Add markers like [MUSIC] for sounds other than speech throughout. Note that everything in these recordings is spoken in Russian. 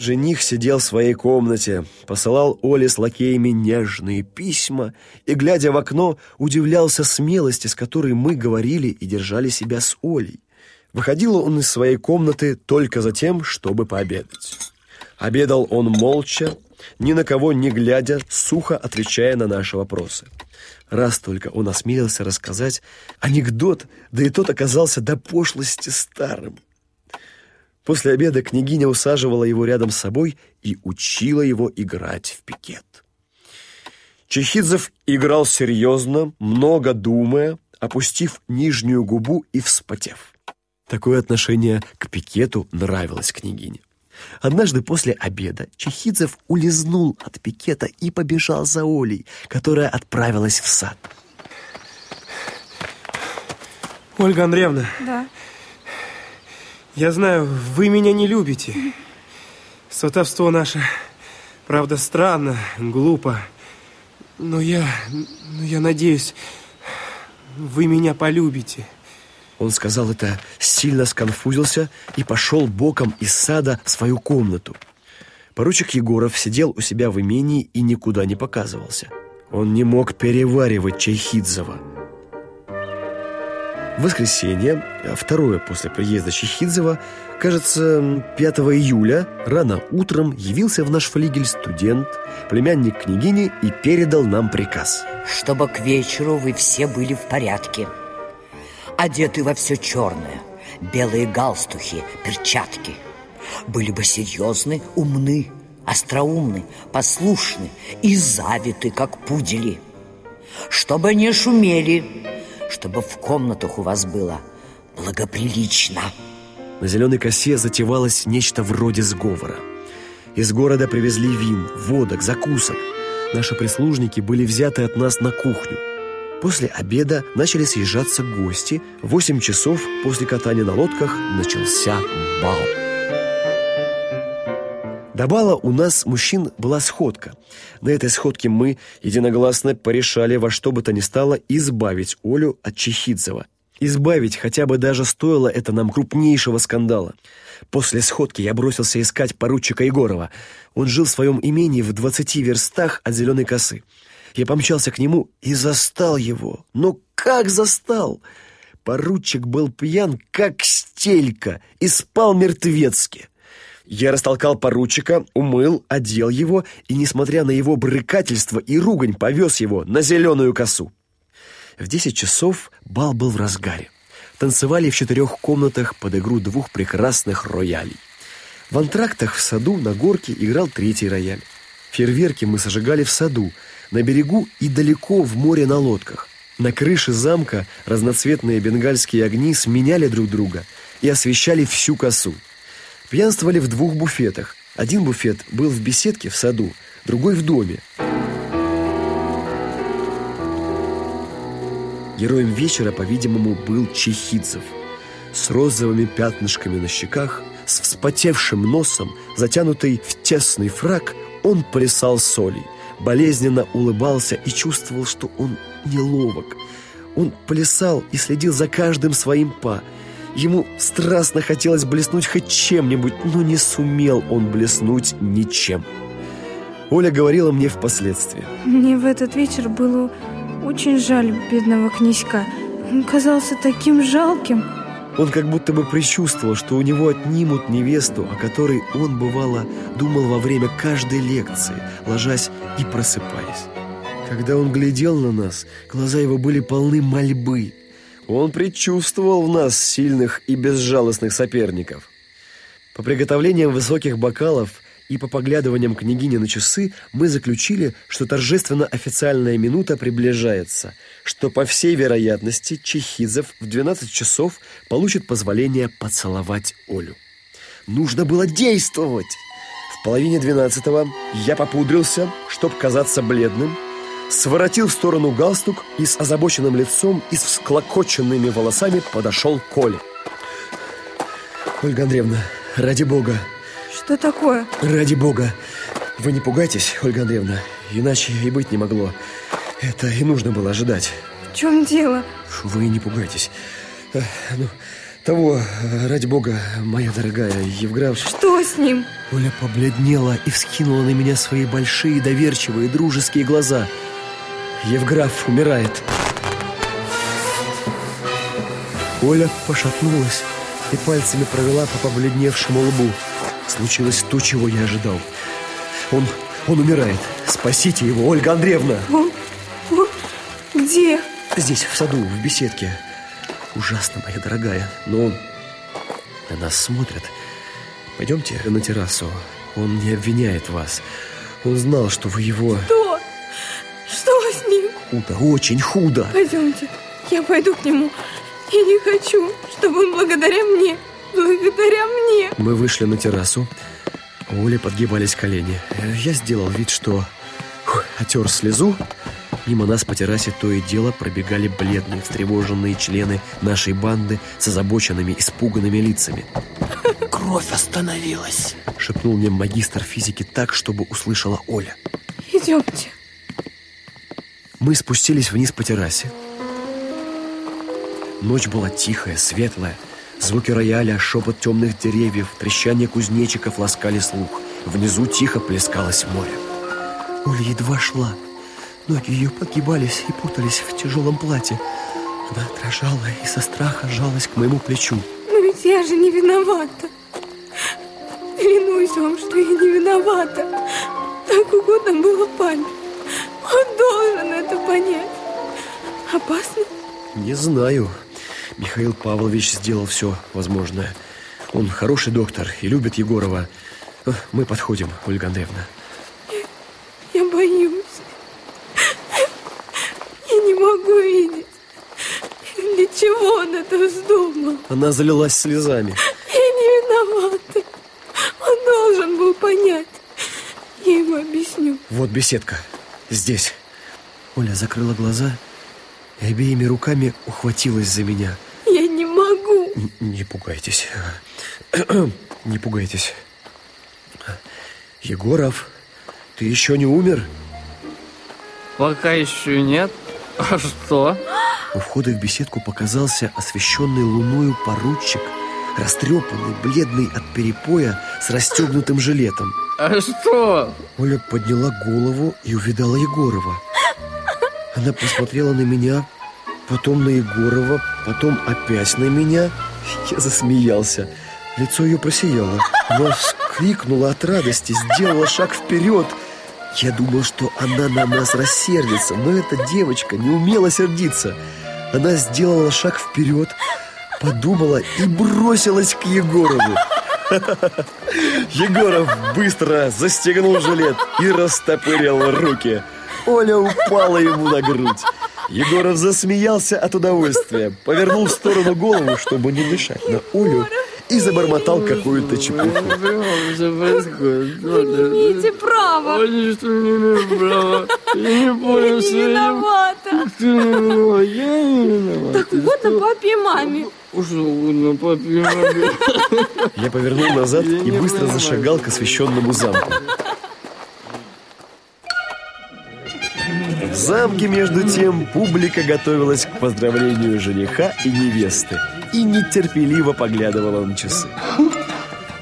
Жених сидел в своей комнате, посылал Оле с лакеями нежные письма и, глядя в окно, удивлялся смелости, с которой мы говорили и держали себя с Олей. Выходил он из своей комнаты только за тем, чтобы пообедать. Обедал он молча, ни на кого не глядя, сухо отвечая на наши вопросы. Раз только он осмелился рассказать анекдот, да и тот оказался до пошлости старым. После обеда княгиня усаживала его рядом с собой и учила его играть в пикет. Чехидзев играл серьезно, много думая, опустив нижнюю губу и вспотев. Такое отношение к пикету нравилось княгине. Однажды после обеда Чехидзев улизнул от пикета и побежал за Олей, которая отправилась в сад. Ольга Андреевна. Да. Я знаю, вы меня не любите. Сватовство наше, правда, странно, глупо. Но я, но я надеюсь, вы меня полюбите. Он сказал это, сильно сконфузился и пошел боком из сада в свою комнату. Поручик Егоров сидел у себя в имении и никуда не показывался. Он не мог переваривать Чайхидзова. Воскресенье, второе после приезда Чехидзева, кажется, 5 июля, рано утром явился в наш флигель студент, племянник княгини и передал нам приказ. Чтобы к вечеру вы все были в порядке. Одеты во все черное, белые галстухи, перчатки. Были бы серьезны, умны, остроумны, послушны и завиты, как пудели. Чтобы не шумели, чтобы в комнатах у вас было благоприлично. На зеленой косе затевалось нечто вроде сговора. Из города привезли вин, водок, закусок. Наши прислужники были взяты от нас на кухню. После обеда начали съезжаться гости. В восемь часов после катания на лодках начался бал. До бала у нас, мужчин, была сходка. На этой сходке мы единогласно порешали во что бы то ни стало избавить Олю от Чехидзева. Избавить хотя бы даже стоило это нам крупнейшего скандала. После сходки я бросился искать поручика Егорова. Он жил в своем имении в двадцати верстах от Зеленой косы. Я помчался к нему и застал его. Но как застал? Поручик был пьян, как стелька, и спал мертвецки. Я растолкал поручика, умыл, одел его и, несмотря на его брыкательство и ругань, повез его на зеленую косу. В десять часов бал был в разгаре. Танцевали в четырех комнатах под игру двух прекрасных роялей. В антрактах в саду на горке играл третий рояль. Фейерверки мы сожигали в саду, на берегу и далеко в море на лодках. На крыше замка разноцветные бенгальские огни сменяли друг друга и освещали всю косу. Пьянствовали в двух буфетах. Один буфет был в беседке в саду, другой в доме. Героем вечера, по-видимому, был Чехидзев. С розовыми пятнышками на щеках, с вспотевшим носом, затянутый в тесный фраг, он плясал солей, болезненно улыбался и чувствовал, что он неловок. Он плясал и следил за каждым своим па – Ему страстно хотелось блеснуть хоть чем-нибудь, но не сумел он блеснуть ничем. Оля говорила мне впоследствии. Мне в этот вечер было очень жаль бедного князька. Он казался таким жалким. Он как будто бы предчувствовал, что у него отнимут невесту, о которой он, бывало, думал во время каждой лекции, ложась и просыпаясь. Когда он глядел на нас, глаза его были полны мольбы, он предчувствовал в нас сильных и безжалостных соперников. По приготовлениям высоких бокалов и по поглядываниям княгини на часы мы заключили, что торжественно-официальная минута приближается, что, по всей вероятности, Чехидзев в 12 часов получит позволение поцеловать Олю. Нужно было действовать! В половине двенадцатого я попудрился, чтоб казаться бледным, своротил в сторону галстук и с озабоченным лицом и с всклокоченными волосами подошел к Коле. Ольга Андреевна, ради бога. Что такое? Ради бога. Вы не пугайтесь, Ольга Андреевна, иначе и быть не могло. Это и нужно было ожидать. В чем дело? Вы не пугайтесь. Ну, Того, ради бога, моя дорогая Евграф... Что с ним? Оля побледнела и вскинула на меня свои большие, доверчивые, дружеские глаза. Евграф умирает. Оля пошатнулась и пальцами провела по побледневшему лбу. Случилось то, чего я ожидал. Он, он умирает. Спасите его, Ольга Андреевна. Он, он, где? Здесь, в саду, в беседке. Ужасно, моя дорогая. Но на нас смотрят. Пойдемте на террасу. Он не обвиняет вас. Он знал, что вы его... Что? Худо, очень худо. Пойдемте, я пойду к нему. Я не хочу, чтобы он благодаря мне, благодаря мне. Мы вышли на террасу. У Оли подгибались колени. Я сделал вид, что отер слезу. Мимо нас по террасе то и дело пробегали бледные, встревоженные члены нашей банды с озабоченными, испуганными лицами. [LAUGHS] Кровь остановилась. Шепнул мне магистр физики так, чтобы услышала Оля. Идемте. Мы спустились вниз по террасе. Ночь была тихая, светлая. Звуки рояля, шепот темных деревьев, трещание кузнечиков ласкали слух. Внизу тихо плескалось море. Оля едва шла. Ноги ее подгибались и путались в тяжелом платье. Она дрожала и со страха жалась к моему плечу. Но ведь я же не виновата. Клянусь вам, что я не виновата. Так угодно было папе. Он должен это понять. Опасно? Не знаю. Михаил Павлович сделал все возможное. Он хороший доктор и любит Егорова. Э, Мы подходим, Ольга Андреевна. Я боюсь. Я не могу видеть. Для чего он это вздумал? Она залилась слезами. Я не виновата. Он должен был понять. Я ему объясню. Вот беседка. Здесь. Оля закрыла глаза и обеими руками ухватилась за меня. Я не могу. Н- Не пугайтесь. [CLEARS THROAT] Не пугайтесь. Егоров, ты еще не умер? Пока еще нет. А что? У входа в беседку показался освещенный луною поручик, растрепанный, бледный от перепоя, с расстегнутым жилетом. А что? Оля подняла голову и увидала Егорова. Она посмотрела на меня, потом на Егорова, потом опять на меня. Я засмеялся. Лицо ее просияло. Она вскрикнула от радости, сделала шаг вперед. Я думал, что она на нас рассердится, но эта девочка не умела сердиться. Она сделала шаг вперед, подумала и бросилась к Егорову. Егоров быстро застегнул жилет и растопырил руки. Оля упала ему на грудь. Егоров засмеялся от удовольствия, повернул в сторону голову, чтобы не дышать на Олю, и забормотал какую-то чепуху. Имейте право. Они что не имеют права? Я не понял, что я... виновата. Я не виноват. Так угодно папе и маме. Папе. Я повернул назад Я и быстро понимаю. зашагал к освещенному замку. В замке, между тем, публика готовилась к поздравлению жениха и невесты и нетерпеливо поглядывала на часы.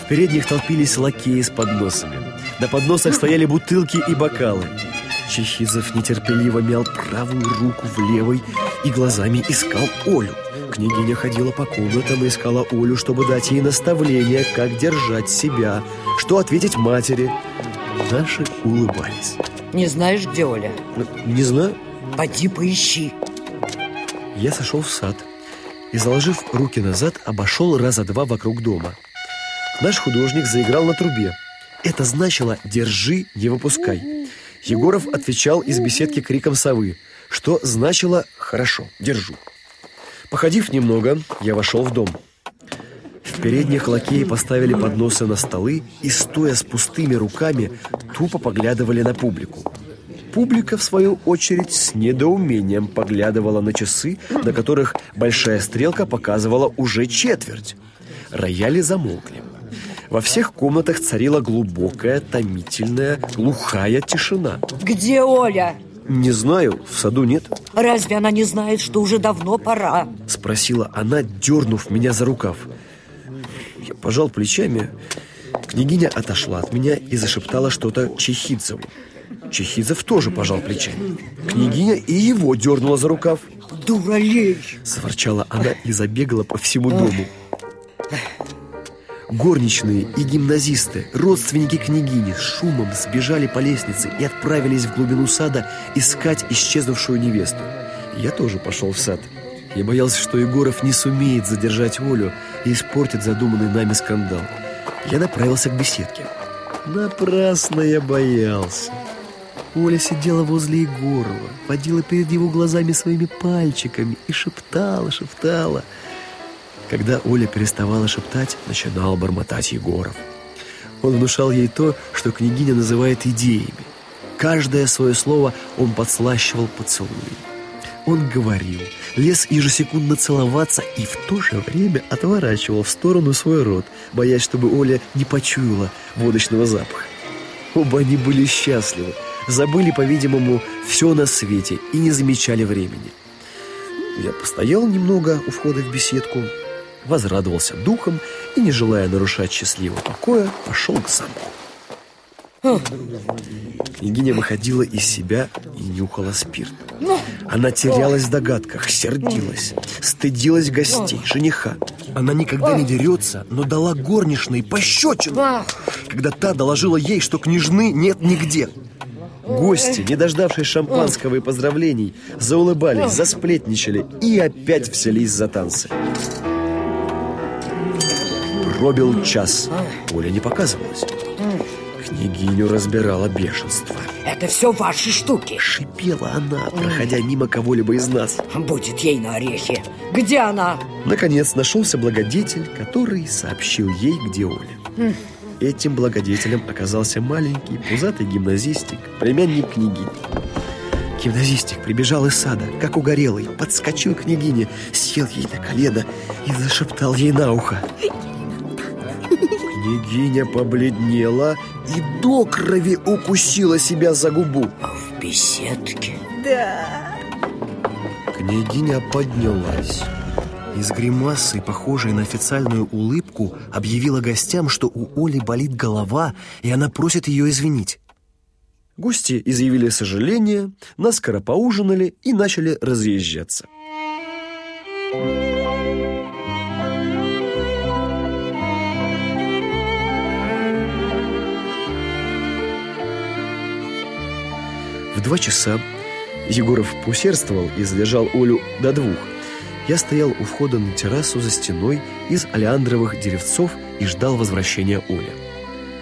В передних толпились лакеи с подносами. На подносах стояли бутылки и бокалы. Чехизов нетерпеливо мял правую руку в левой и глазами искал Олю. Княгиня ходила по комнатам и искала Олю, чтобы дать ей наставление, как держать себя, что ответить матери. Наши улыбались. Не знаешь, где Оля? Ну, Не знаю. Поди поищи. Я сошел в сад и, заложив руки назад, обошел раза два вокруг дома. Наш художник заиграл на трубе. Это значило «держи, не выпускай». Егоров отвечал из беседки криком совы, что значило «хорошо, держу». Походив немного, я вошел в дом. В передних лакеи поставили подносы на столы и, стоя с пустыми руками, тупо поглядывали на публику. Публика, в свою очередь, с недоумением поглядывала на часы, на которых большая стрелка показывала уже четверть. Рояли замолкли. Во всех комнатах царила глубокая, томительная, глухая тишина. Где Оля? Не знаю, в саду нет. Разве она не знает, что уже давно пора? Спросила она, дернув меня за рукав. Я пожал плечами. Княгиня отошла от меня и зашептала что-то Чехидцеву Чехидцев тоже пожал плечами. Княгиня и его дернула за рукав. Дуралей! Заворчала она и забегала по всему дому Горничные и гимназисты, родственники княгини, с шумом сбежали по лестнице и отправились в глубину сада искать исчезнувшую невесту. Я тоже пошел в сад. Я боялся, что Егоров не сумеет задержать Олю и испортит задуманный нами скандал. Я направился к беседке. Напрасно я боялся. Оля сидела возле Егорова, водила перед его глазами своими пальчиками и шептала, шептала – когда Оля переставала шептать, начинал бормотать Егоров. Он внушал ей то, что княгиня называет идеями. Каждое свое слово он подслащивал поцелуем. Он говорил, лез ежесекундно целоваться и в то же время отворачивал в сторону свой рот, боясь, чтобы Оля не почуяла водочного запаха. Оба они были счастливы, забыли, по-видимому, все на свете и не замечали времени. Я постоял немного у входа в беседку, возрадовался духом и, не желая нарушать счастливого покоя, пошел к замку. Княгиня выходила из себя и нюхала спирт. Она терялась в догадках, сердилась, стыдилась гостей, жениха. Она никогда не дерется, но дала горничной пощечину, когда та доложила ей, что княжны нет нигде. Гости, не дождавшись шампанского и поздравлений, заулыбались, засплетничали и опять взялись за танцы. Пробил час. Оля не показывалась. Княгиню разбирала бешенство. Это все ваши штуки. Шипела она, проходя мимо кого-либо из нас. Будет ей на орехи. Где она? Наконец нашелся благодетель, который сообщил ей, где Оля. Этим благодетелем оказался маленький пузатый гимназистик, племянник княгини. Гимназистик прибежал из сада, как угорелый, подскочил к княгине, сел ей на колено и зашептал ей на ухо. Княгиня побледнела и до крови укусила себя за губу. В беседке? Да. Княгиня поднялась. И с гримасой, похожей на официальную улыбку, объявила гостям, что у Оли болит голова, и она просит ее извинить. Гости изъявили сожаление, наскоро поужинали и начали разъезжаться. Два часа Егоров поусердствовал и задержал Олю до двух. Я стоял у входа на террасу за стеной из алиандровых деревцов и ждал возвращения Оли.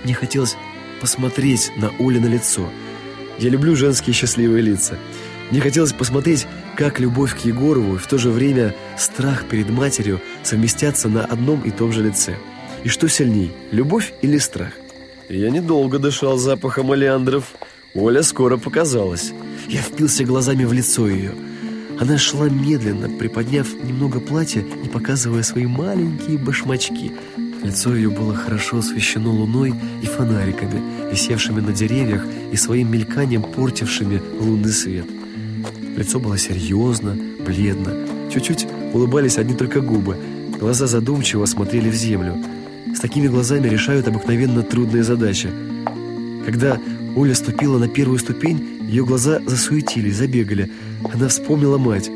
Мне хотелось посмотреть на Оле на лицо. Я люблю женские счастливые лица. Мне хотелось посмотреть, как любовь к Егорову и в то же время страх перед матерью совместятся на одном и том же лице. И что сильней, любовь или страх? Я недолго дышал запахом алиандров. Оля скоро показалась. Я впился глазами в лицо ее. Она шла медленно, приподняв немного платья и показывая свои маленькие башмачки. Лицо ее было хорошо освещено луной и фонариками, висевшими на деревьях и своим мельканием портившими лунный свет. Лицо было серьезно, бледно. Чуть-чуть улыбались одни только губы. Глаза задумчиво смотрели в землю. С такими глазами решают обыкновенно трудные задачи. Когда Оля ступила на первую ступень, ее глаза засуетились, забегали. Она вспомнила мать.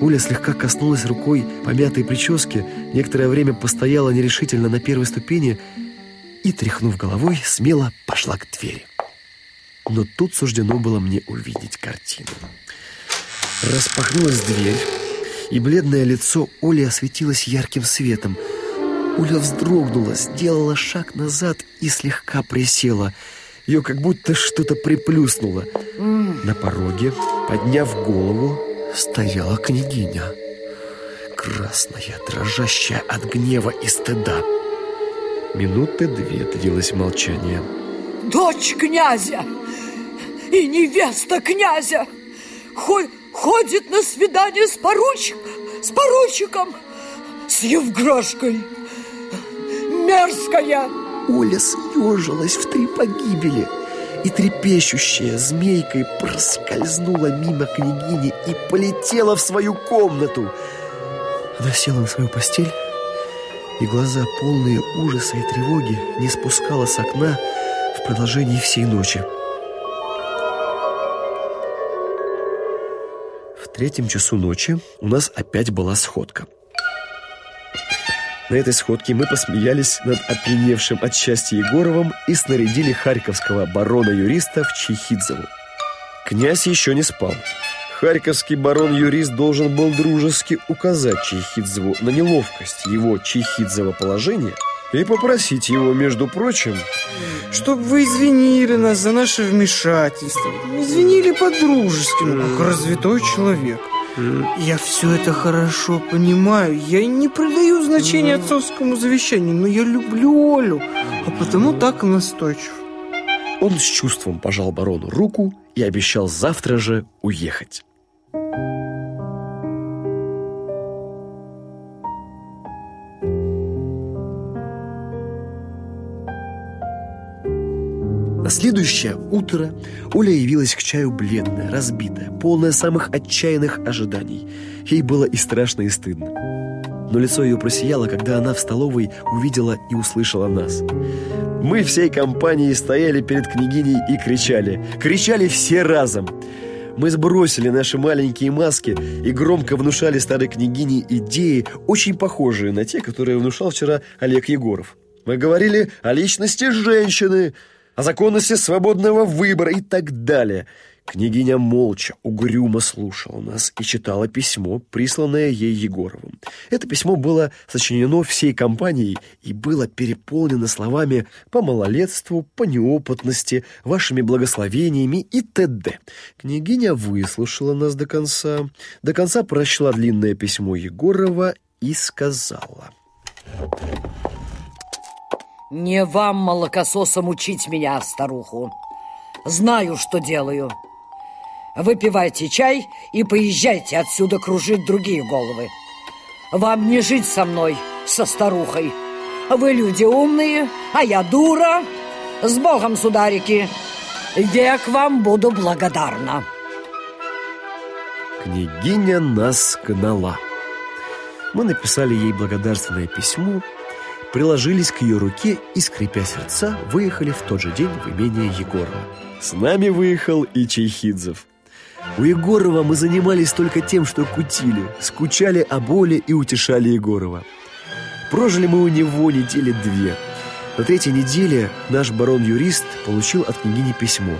Оля слегка коснулась рукой помятой прически, некоторое время постояла нерешительно на первой ступени и, тряхнув головой, смело пошла к двери. Но тут суждено было мне увидеть картину. Распахнулась дверь, и бледное лицо Оли осветилось ярким светом. Оля вздрогнула, сделала шаг назад и слегка присела – ее как будто что-то приплюснуло. На пороге, подняв голову, стояла княгиня. Красная, дрожащая от гнева и стыда. Минуты две длилось молчание. Дочь князя и невеста князя ходит на свидание с поручиком, с поручиком, с Евгрошкой. Мерзкая! Оля съежилась в три погибели. и трепещущая змейкой проскользнула мимо княгини и полетела в свою комнату. Она села на свою постель, и глаза, полные ужаса и тревоги, не спускала с окна в продолжении всей ночи. В третьем часу ночи у нас опять была сходка. На этой сходке мы посмеялись над опьяневшим от счастья Егоровым и снарядили харьковского барона-юриста в Чехидзову. Князь еще не спал. Харьковский барон-юрист должен был дружески указать Чехидзеву на неловкость его Чехидзева положения и попросить его, между прочим, Чтоб вы извинили нас за наше вмешательство. Извинили по-дружески, ну, как развитой человек. Я все это хорошо понимаю. Я не придаю значения отцовскому завещанию, но я люблю Олю, а потому так настойчив. Он с чувством пожал барону руку и обещал завтра же уехать. Следующее утро Оля явилась к чаю бледная, разбитая, полная самых отчаянных ожиданий. Ей было и страшно, и стыдно. Но лицо ее просияло, когда она в столовой увидела и услышала нас. Мы всей компанией стояли перед княгиней и кричали. Кричали все разом. Мы сбросили наши маленькие маски и громко внушали старой княгине идеи, очень похожие на те, которые внушал вчера Олег Егоров. Мы говорили о личности женщины, о законности свободного выбора и так далее. Княгиня молча, угрюмо слушала нас и читала письмо, присланное ей Егоровым. Это письмо было сочинено всей компанией и было переполнено словами по малолетству, по неопытности, вашими благословениями и т.д. Княгиня выслушала нас до конца, до конца прочла длинное письмо Егорова и сказала... Не вам, молокососам, учить меня, старуху. Знаю, что делаю. Выпивайте чай и поезжайте отсюда кружить другие головы. Вам не жить со мной, со старухой. Вы люди умные, а я дура. С Богом, сударики. Век вам буду благодарна. Княгиня нас гнала. Мы написали ей благодарственное письмо, приложились к ее руке и, скрипя сердца, выехали в тот же день в имение Егорова. С нами выехал и Чайхидзев. У Егорова мы занимались только тем, что кутили, скучали о боли и утешали Егорова. Прожили мы у него недели две. На третьей неделе наш барон-юрист получил от княгини письмо.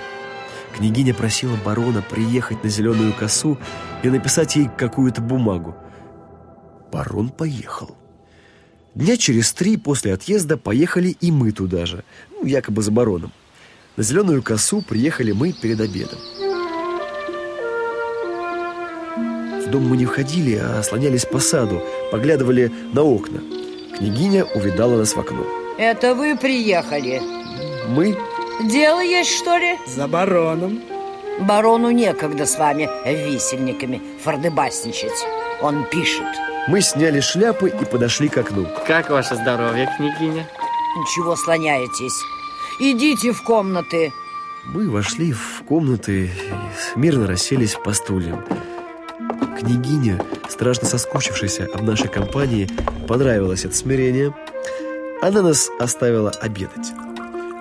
Княгиня просила барона приехать на Зеленую косу и написать ей какую-то бумагу. Барон поехал. Дня через три после отъезда поехали и мы туда же, ну, якобы за бароном. На Зеленую косу приехали мы перед обедом. В дом мы не входили, а слонялись по саду, поглядывали на окна. Княгиня увидала нас в окно. Это вы приехали? Мы Дело есть, что ли? За бароном. Барону некогда с вами висельниками фордыбасничать. Он пишет. Мы сняли шляпы и подошли к окну. Как ваше здоровье, княгиня? Чего слоняетесь? Идите в комнаты. Мы вошли в комнаты и мирно расселись по стульям. Княгиня, страшно соскучившаяся об нашей компании, понравилось это смирение. Она нас оставила обедать.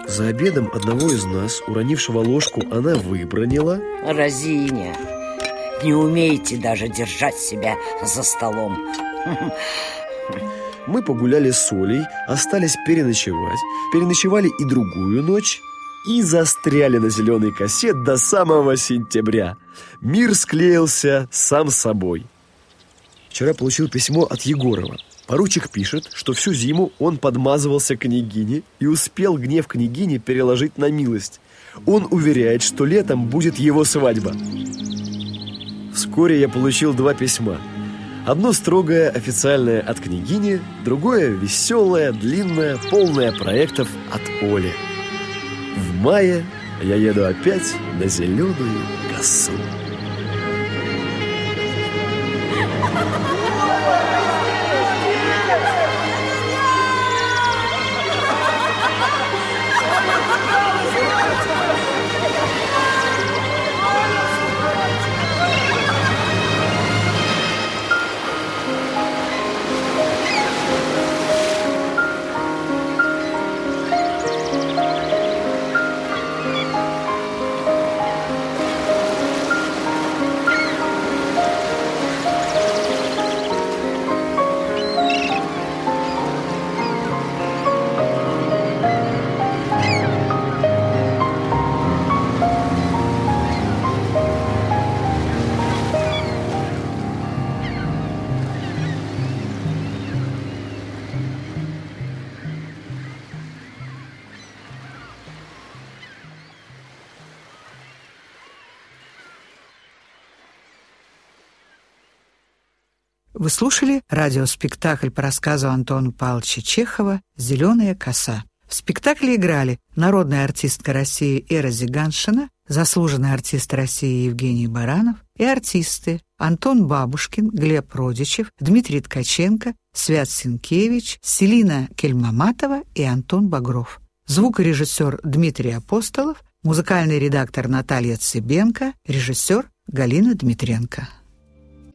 За обедом одного из нас, уронившего ложку, она выбронила. Разиня, не умеете даже держать себя за столом. Мы погуляли с Олей, остались переночевать, переночевали и другую ночь и застряли на зеленой косе до самого сентября. Мир склеился сам собой. Вчера получил письмо от Егорова. Поручик пишет, что всю зиму он подмазывался княгине и успел гнев княгини переложить на милость. Он уверяет, что летом будет его свадьба. Вскоре я получил два письма. Одно строгое, официальное от княгини, другое веселое, длинное, полное проектов от Оли. В мае я еду опять на зеленую косу. Вы слушали радиоспектакль по рассказу Антона Павловича Чехова «Зеленая коса». В спектакле играли народная артистка России Эра Зиганшина, заслуженный артист России Евгений Баранов и артисты Антон Бабушкин, Глеб Родичев, Дмитрий Ткаченко, Свят Синкевич, Селина Кельмаматова и Антон Багров. Звукорежиссер Дмитрий Апостолов, музыкальный редактор Наталья Цыбенко, режиссер Галина Дмитренко.